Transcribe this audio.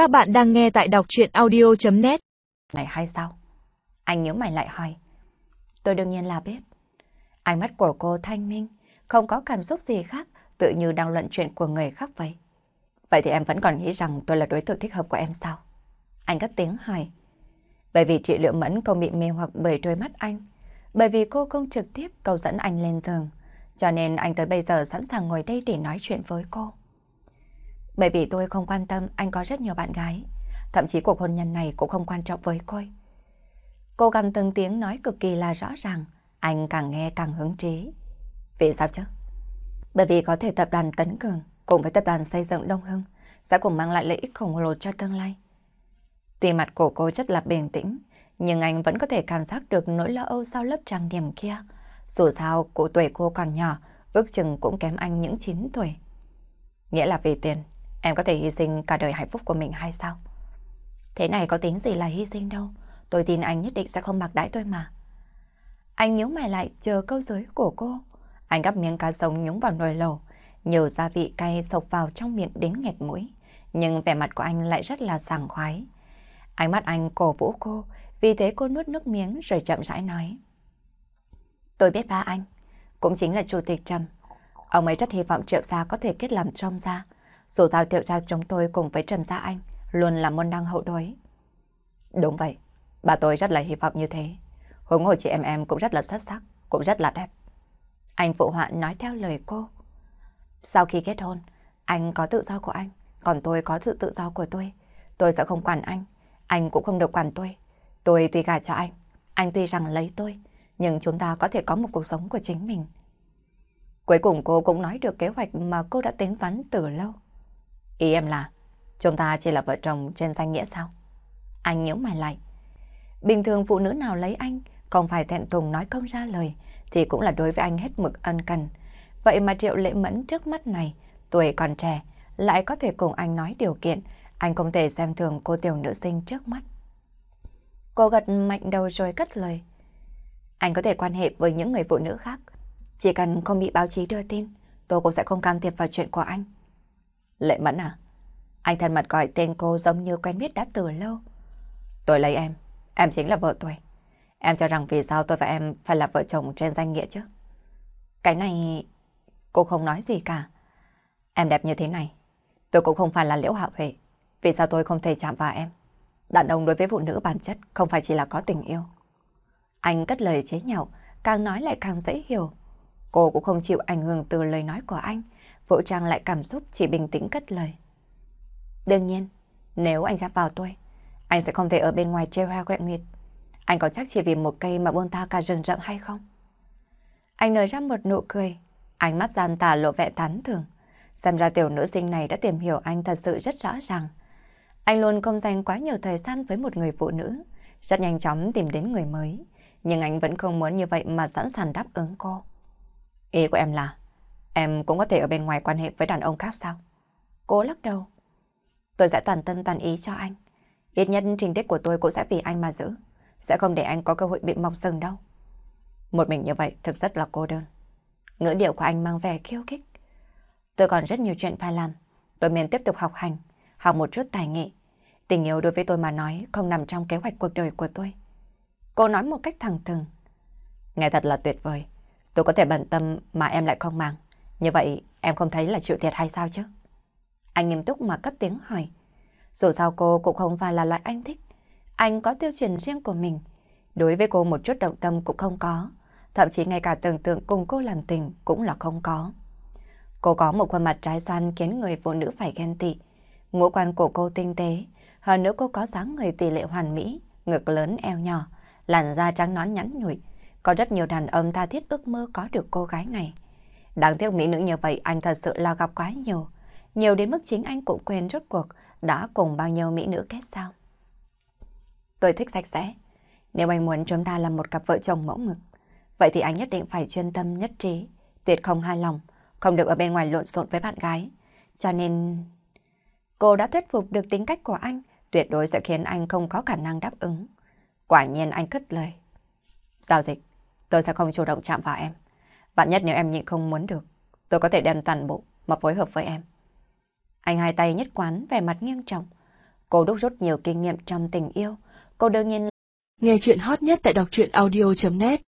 Các bạn đang nghe tại đọc chuyện audio.net Này hay sao? Anh nhớ mày lại hỏi. Tôi đương nhiên là biết. Ánh mắt của cô thanh minh, không có cảm xúc gì khác, tự như đang luận chuyện của người khác vậy. Vậy thì em vẫn còn nghĩ rằng tôi là đối tượng thích hợp của em sao? Anh cất tiếng hỏi. Bởi vì chị Liệu Mẫn không bị mê hoặc bởi đôi mắt anh. Bởi vì cô không trực tiếp cầu dẫn anh lên giường. Cho nên anh tới bây giờ sẵn sàng ngồi đây để nói chuyện với cô. Bởi vì tôi không quan tâm anh có rất nhiều bạn gái. Thậm chí cuộc hôn nhân này cũng không quan trọng với cô. Cô gầm từng tiếng nói cực kỳ là rõ ràng. Anh càng nghe càng hứng trí. Vì sao chứ? Bởi vì có thể tập đoàn Tấn Cường cùng với tập đoàn xây dựng Đông Hưng sẽ cùng mang lại lợi ích khổng lồ cho tương lai. Tuy mặt của cô rất là bình tĩnh, nhưng anh vẫn có thể cảm giác được nỗi lo âu sau lớp trang điểm kia. Dù sao, cụ tuổi cô còn nhỏ, ước chừng cũng kém anh những 9 tuổi. Nghĩa là vì tiền, em có thể hy sinh cả đời hạnh phúc của mình hay sao? Thế này có tính gì là hy sinh đâu, tôi tin anh nhất định sẽ không mặc đãi tôi mà. Anh nhíu mày lại chờ câu dưới của cô. Anh gắp miếng cá sống nhúng vào nồi lẩu, nhiều gia vị cay sộc vào trong miệng đến nghẹt mũi. Nhưng vẻ mặt của anh lại rất là sảng khoái. Ánh mắt anh cổ vũ cô, vì thế cô nuốt nước miếng rồi chậm rãi nói. Tôi biết ba anh, cũng chính là chủ tịch Trầm. Ông ấy rất hy vọng Triệu Gia có thể kết làm trong gia. Dù sao Triệu Gia chúng tôi cùng với Trầm Gia Anh luôn là môn đăng hậu đối. Đúng vậy, bà tôi rất là hy vọng như thế. Hướng hồ chị em em cũng rất là xuất sắc, cũng rất là đẹp. Anh phụ họa nói theo lời cô. Sau khi kết hôn, anh có tự do của anh, còn tôi có sự tự do của tôi. Tôi sẽ không quản anh, anh cũng không được quản tôi. Tôi tùy gả cho anh, anh tuy rằng lấy tôi, nhưng chúng ta có thể có một cuộc sống của chính mình. Cuối cùng cô cũng nói được kế hoạch mà cô đã tính toán từ lâu. Ý em là, chúng ta chỉ là vợ chồng trên danh nghĩa sao? Anh nhớ mày lại. Bình thường phụ nữ nào lấy anh, không phải thẹn thùng nói không ra lời, thì cũng là đối với anh hết mực ân cần. Vậy mà Triệu Lệ Mẫn trước mắt này, tuổi còn trẻ, lại có thể cùng anh nói điều kiện, anh không thể xem thường cô tiểu nữ sinh trước mắt. Cô gật mạnh đầu rồi cất lời. Anh có thể quan hệ với những người phụ nữ khác. Chỉ cần không bị báo chí đưa tin, tôi cũng sẽ không can thiệp vào chuyện của anh. Lệ Mẫn à? Anh thân mật gọi tên cô giống như quen biết đã từ lâu. Tôi lấy em, em chính là vợ tôi. Em cho rằng vì sao tôi và em phải là vợ chồng trên danh nghĩa chứ? Cái này... Cô không nói gì cả. Em đẹp như thế này. Tôi cũng không phải là liễu hạ huệ. Vì sao tôi không thể chạm vào em? Đàn ông đối với phụ nữ bản chất không phải chỉ là có tình yêu. Anh cất lời chế nhạo, càng nói lại càng dễ hiểu. Cô cũng không chịu ảnh hưởng từ lời nói của anh, vỗ trang lại cảm xúc chỉ bình tĩnh cất lời. Đương nhiên, nếu anh dám vào tôi, anh sẽ không thể ở bên ngoài treo hoa quẹn nguyệt. Anh có chắc chỉ vì một cây mà buông tha cả rừng rậm hay không? Anh nở ra một nụ cười, ánh mắt gian tà lộ vẻ tán thưởng. Xem ra tiểu nữ sinh này đã tìm hiểu anh thật sự rất rõ ràng. Anh luôn không dành quá nhiều thời gian với một người phụ nữ, rất nhanh chóng tìm đến người mới. Nhưng anh vẫn không muốn như vậy mà sẵn sàng đáp ứng cô. Ý của em là, em cũng có thể ở bên ngoài quan hệ với đàn ông khác sao? Cô lắc đầu. Tôi sẽ toàn tâm toàn ý cho anh. Ít nhất trình tiết của tôi cũng sẽ vì anh mà giữ. Sẽ không để anh có cơ hội bị mọc sừng đâu. Một mình như vậy thực rất là cô đơn. Ngữ điệu của anh mang vẻ khiêu khích. Tôi còn rất nhiều chuyện phải làm. Tôi nên tiếp tục học hành, học một chút tài nghệ. Tình yêu đối với tôi mà nói không nằm trong kế hoạch cuộc đời của tôi. Cô nói một cách thẳng thừng. Nghe thật là tuyệt vời. Tôi có thể bận tâm mà em lại không mang. Như vậy em không thấy là chịu thiệt hay sao chứ? Anh nghiêm túc mà cất tiếng hỏi. Dù sao cô cũng không phải là loại anh thích. Anh có tiêu chuẩn riêng của mình. Đối với cô một chút động tâm cũng không có. Thậm chí ngay cả tưởng tượng cùng cô làm tình cũng là không có. Cô có một khuôn mặt trái xoan khiến người phụ nữ phải ghen tị. Ngũ quan của cô tinh tế, hơn nữa cô có dáng người tỷ lệ hoàn mỹ, ngực lớn eo nhỏ, làn da trắng nón nhắn nhụi. Có rất nhiều đàn ông tha thiết ước mơ có được cô gái này. Đáng tiếc mỹ nữ như vậy anh thật sự là gặp quá nhiều. Nhiều đến mức chính anh cũng quên rốt cuộc đã cùng bao nhiêu mỹ nữ kết sao. Tôi thích sạch sẽ. Nếu anh muốn chúng ta là một cặp vợ chồng mẫu mực, vậy thì anh nhất định phải chuyên tâm nhất trí, tuyệt không hai lòng, không được ở bên ngoài lộn xộn với bạn gái. Cho nên... Cô đã thuyết phục được tính cách của anh, tuyệt đối sẽ khiến anh không có khả năng đáp ứng. Quả nhiên anh cất lời. Giao dịch, tôi sẽ không chủ động chạm vào em. Vạn nhất nếu em nhịn không muốn được, tôi có thể đem toàn bộ mà phối hợp với em. Anh hai tay nhất quán vẻ mặt nghiêm trọng. Cô đúc rút nhiều kinh nghiệm trong tình yêu. Cô đương nhiên Nghe chuyện hot nhất tại đọc truyện audio.net